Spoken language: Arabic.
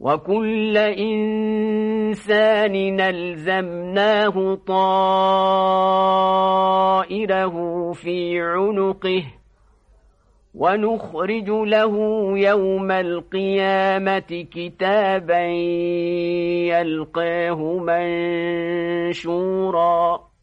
وكل إنسان نلزمناه طائره في عنقه ونخرج له يوم القيامة كتابا يلقاه منشوراً